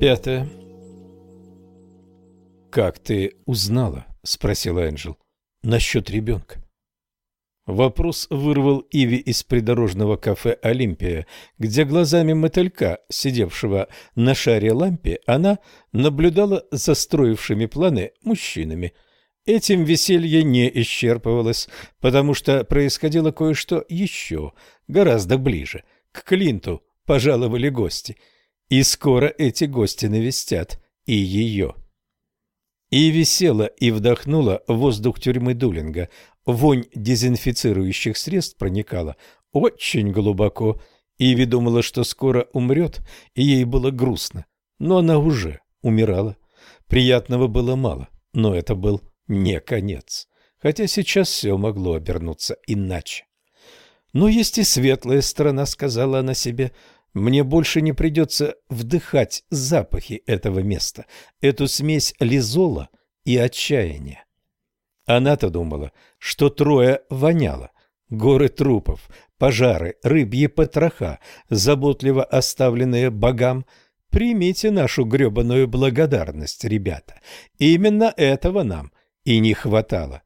Пятое. «Как ты узнала?» — спросил Энджел. «Насчет ребенка». Вопрос вырвал Иви из придорожного кафе «Олимпия», где глазами мотылька, сидевшего на шаре лампе, она наблюдала за строившими планы мужчинами. Этим веселье не исчерпывалось, потому что происходило кое-что еще, гораздо ближе. К Клинту пожаловали гости — и скоро эти гости навестят и ее. И висела и вдохнула воздух тюрьмы Дулинга. Вонь дезинфицирующих средств проникала очень глубоко. Иви думала, что скоро умрет, и ей было грустно. Но она уже умирала. Приятного было мало, но это был не конец. Хотя сейчас все могло обернуться иначе. Но есть и светлая сторона, сказала она себе. Мне больше не придется вдыхать запахи этого места, эту смесь лизола и отчаяния. Она-то думала, что трое воняло. Горы трупов, пожары, рыбьи потроха, заботливо оставленные богам. Примите нашу гребаную благодарность, ребята. Именно этого нам и не хватало.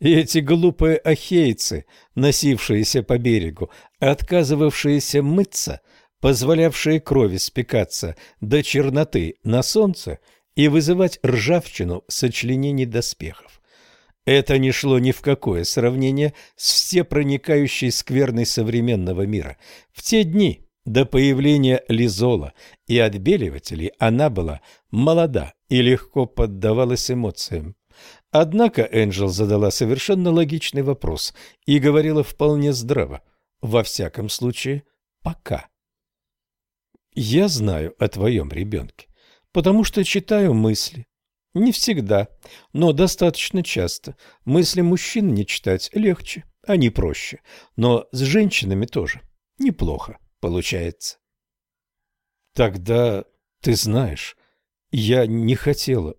И эти глупые ахейцы, носившиеся по берегу, отказывавшиеся мыться – позволявшие крови спекаться до черноты на солнце и вызывать ржавчину сочленений доспехов. Это не шло ни в какое сравнение с всепроникающей скверной современного мира. В те дни до появления лизола и отбеливателей она была молода и легко поддавалась эмоциям. Однако Энджел задала совершенно логичный вопрос и говорила вполне здраво. Во всяком случае, пока. Я знаю о твоем ребенке, потому что читаю мысли. Не всегда, но достаточно часто. Мысли мужчин не читать легче, они проще. Но с женщинами тоже неплохо получается. Тогда ты знаешь, я не хотела.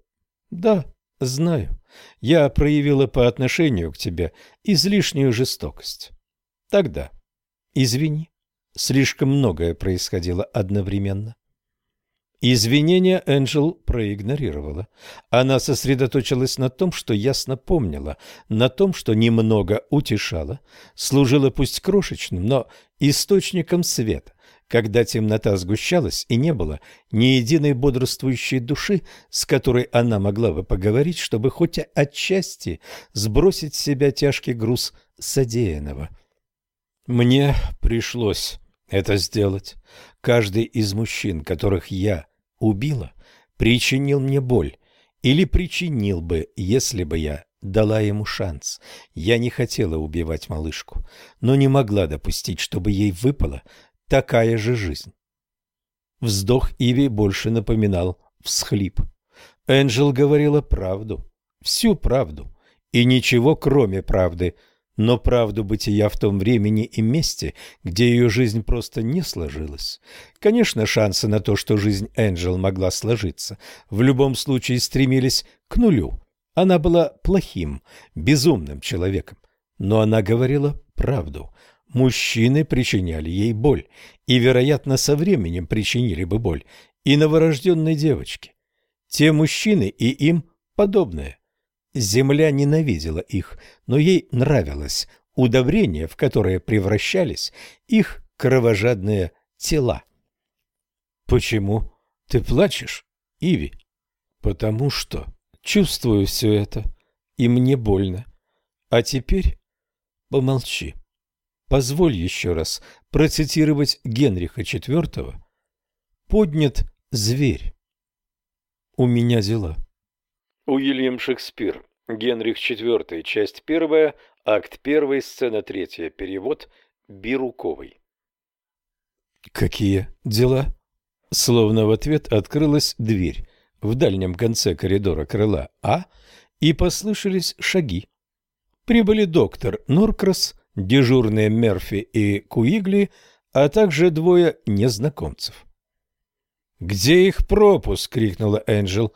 Да, знаю. Я проявила по отношению к тебе излишнюю жестокость. Тогда извини. Слишком многое происходило одновременно. Извинения Энджел проигнорировала. Она сосредоточилась на том, что ясно помнила, на том, что немного утешала, служила пусть крошечным, но источником света, когда темнота сгущалась и не было ни единой бодрствующей души, с которой она могла бы поговорить, чтобы хоть отчасти сбросить с себя тяжкий груз содеянного. «Мне пришлось это сделать. Каждый из мужчин, которых я убила, причинил мне боль. Или причинил бы, если бы я дала ему шанс. Я не хотела убивать малышку, но не могла допустить, чтобы ей выпала такая же жизнь. Вздох Иви больше напоминал всхлип. Энджел говорила правду, всю правду, и ничего кроме правды – но правду бытия в том времени и месте, где ее жизнь просто не сложилась. Конечно, шансы на то, что жизнь Энджел могла сложиться, в любом случае стремились к нулю. Она была плохим, безумным человеком, но она говорила правду. Мужчины причиняли ей боль, и, вероятно, со временем причинили бы боль и новорожденной девочке. Те мужчины и им подобные. Земля ненавидела их, но ей нравилось удобрение, в которое превращались их кровожадные тела. «Почему ты плачешь, Иви?» «Потому что чувствую все это, и мне больно. А теперь помолчи. Позволь еще раз процитировать Генриха IV. «Поднят зверь. У меня дела». Уильям Шекспир. Генрих IV. Часть 1. Акт 1. Сцена 3. Перевод Бируковой. «Какие дела?» Словно в ответ открылась дверь в дальнем конце коридора крыла А, и послышались шаги. прибыли доктор Норкрас, дежурные Мерфи и Куигли, а также двое незнакомцев. «Где их пропуск?» — крикнула Энджел.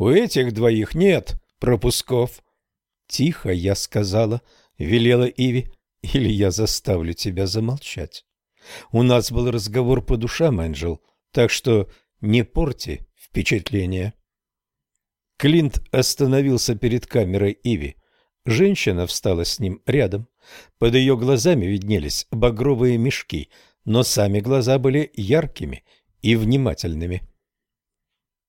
«У этих двоих нет пропусков». «Тихо, я сказала», — велела Иви, — «или я заставлю тебя замолчать». У нас был разговор по душам, Энджел, так что не порти впечатление. Клинт остановился перед камерой Иви. Женщина встала с ним рядом. Под ее глазами виднелись багровые мешки, но сами глаза были яркими и внимательными.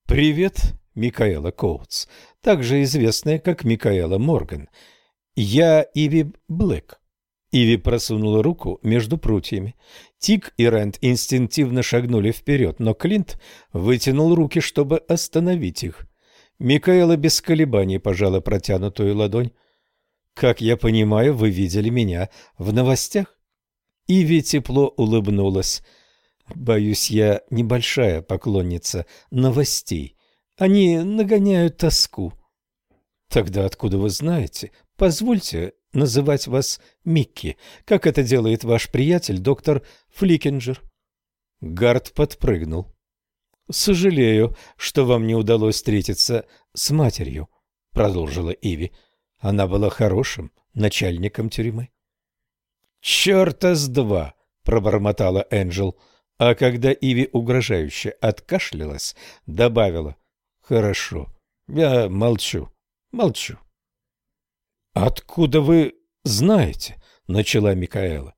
«Привет, Микаэла Коутс, также известная как Микаэла Морган. Я Иви Блэк. Иви просунула руку между прутьями. Тик и Рэнд инстинктивно шагнули вперед, но Клинт вытянул руки, чтобы остановить их. Микаэла без колебаний пожала протянутую ладонь. «Как я понимаю, вы видели меня в новостях?» Иви тепло улыбнулась. «Боюсь, я небольшая поклонница новостей. Они нагоняют тоску». «Тогда откуда вы знаете? Позвольте называть вас Микки, как это делает ваш приятель доктор Фликинджер. Гард подпрыгнул. «Сожалею, что вам не удалось встретиться с матерью», — продолжила Иви. «Она была хорошим начальником тюрьмы». «Черта с два!» — пробормотала Энджел, а когда Иви угрожающе откашлялась, добавила. «Хорошо, я молчу, молчу». «Откуда вы знаете?» — начала Микаэла.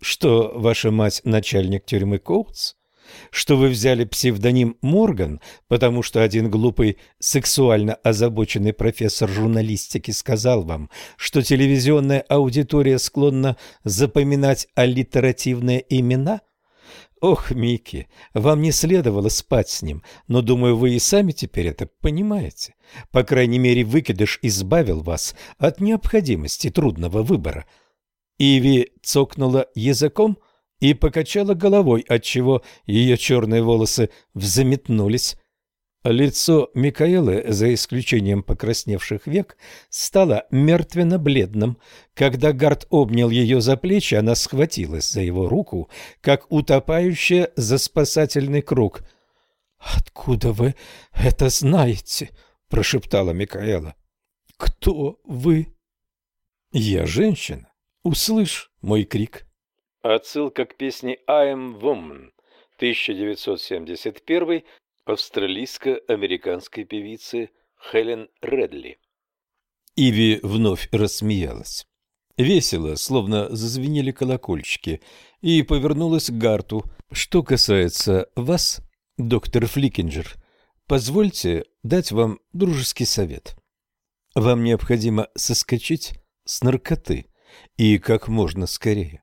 «Что ваша мать начальник тюрьмы Коутс? Что вы взяли псевдоним Морган, потому что один глупый, сексуально озабоченный профессор журналистики сказал вам, что телевизионная аудитория склонна запоминать аллитеративные имена?» Ох, Микки, вам не следовало спать с ним, но, думаю, вы и сами теперь это понимаете. По крайней мере, выкидыш избавил вас от необходимости трудного выбора. Иви цокнула языком и покачала головой, отчего ее черные волосы взаметнулись. Лицо Микаэлы, за исключением покрасневших век, стало мертвенно-бледным. Когда Гард обнял ее за плечи, она схватилась за его руку, как утопающая за спасательный круг. «Откуда вы это знаете?» — прошептала Микаэла. «Кто вы?» «Я женщина. Услышь мой крик». Отсылка к песне «I am woman» 1971 австралийско-американской певицы Хелен Редли. Иви вновь рассмеялась. Весело, словно зазвенели колокольчики, и повернулась к Гарту. «Что касается вас, доктор Фликинджер, позвольте дать вам дружеский совет. Вам необходимо соскочить с наркоты, и как можно скорее.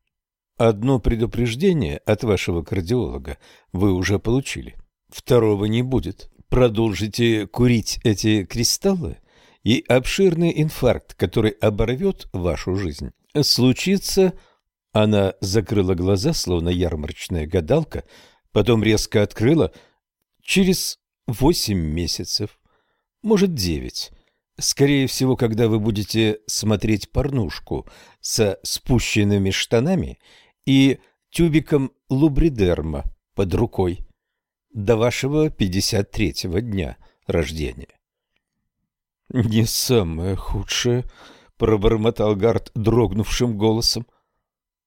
Одно предупреждение от вашего кардиолога вы уже получили. Второго не будет. Продолжите курить эти кристаллы, и обширный инфаркт, который оборвет вашу жизнь, случится... Она закрыла глаза, словно ярмарочная гадалка, потом резко открыла. Через восемь месяцев, может, девять. Скорее всего, когда вы будете смотреть порнушку со спущенными штанами и тюбиком лубридерма под рукой до вашего 53-го дня рождения. «Не самое худшее», — пробормотал Гард дрогнувшим голосом.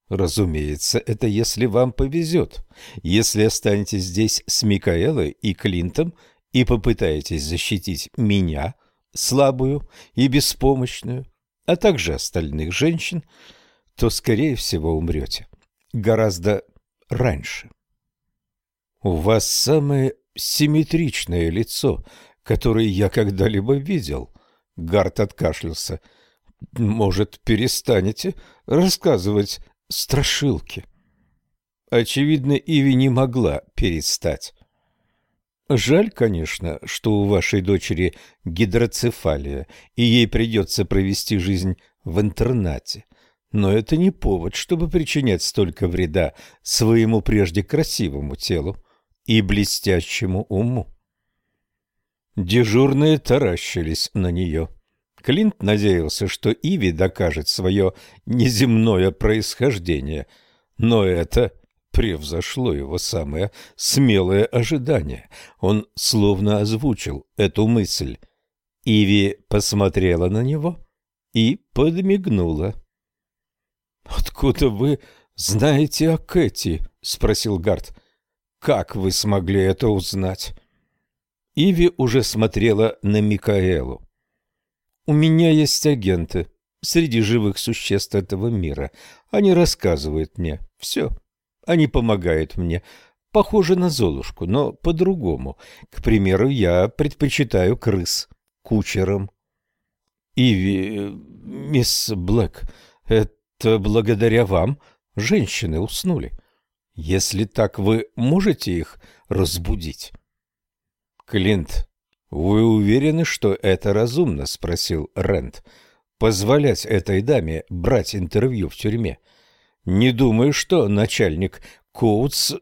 «Разумеется, это если вам повезет. Если останетесь здесь с Микаэлой и Клинтом и попытаетесь защитить меня, слабую и беспомощную, а также остальных женщин, то, скорее всего, умрете. Гораздо раньше». У вас самое симметричное лицо, которое я когда-либо видел. Гарт откашлялся. Может, перестанете рассказывать страшилки? Очевидно, Иви не могла перестать. Жаль, конечно, что у вашей дочери гидроцефалия, и ей придется провести жизнь в интернате. Но это не повод, чтобы причинять столько вреда своему прежде красивому телу и блестящему уму. Дежурные таращились на нее. Клинт надеялся, что Иви докажет свое неземное происхождение, но это превзошло его самое смелое ожидание. Он словно озвучил эту мысль. Иви посмотрела на него и подмигнула. «Откуда вы знаете о Кэти?» — спросил Гарт. «Как вы смогли это узнать?» Иви уже смотрела на Микаэлу. У меня есть агенты среди живых существ этого мира. Они рассказывают мне все. Они помогают мне. Похоже на Золушку, но по-другому. К примеру, я предпочитаю крыс кучерам. Иви, мисс Блэк, это благодаря вам женщины уснули. Если так, вы можете их разбудить? Клинт «Вы уверены, что это разумно?» — спросил Рент. «Позволять этой даме брать интервью в тюрьме? Не думаю, что начальник Коутс...»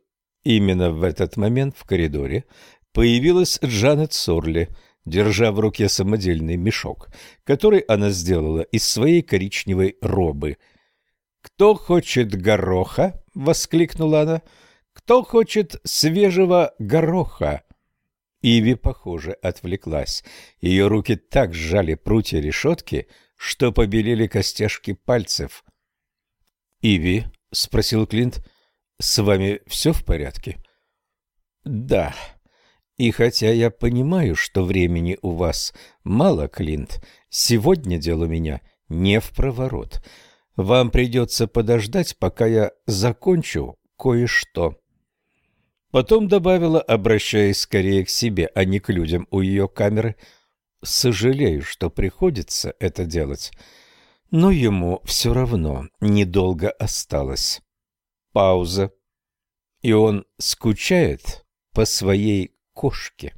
Именно в этот момент в коридоре появилась Джанет Сорли, держа в руке самодельный мешок, который она сделала из своей коричневой робы. «Кто хочет гороха?» — воскликнула она. «Кто хочет свежего гороха?» Иви, похоже, отвлеклась. Ее руки так сжали прутья решетки, что побелели костяшки пальцев. «Иви?» — спросил Клинт. «С вами все в порядке?» «Да. И хотя я понимаю, что времени у вас мало, Клинт, сегодня дело у меня не в проворот. Вам придется подождать, пока я закончу кое-что». Потом добавила, обращаясь скорее к себе, а не к людям у ее камеры, «Сожалею, что приходится это делать, но ему все равно недолго осталось». Пауза. И он скучает по своей кошке.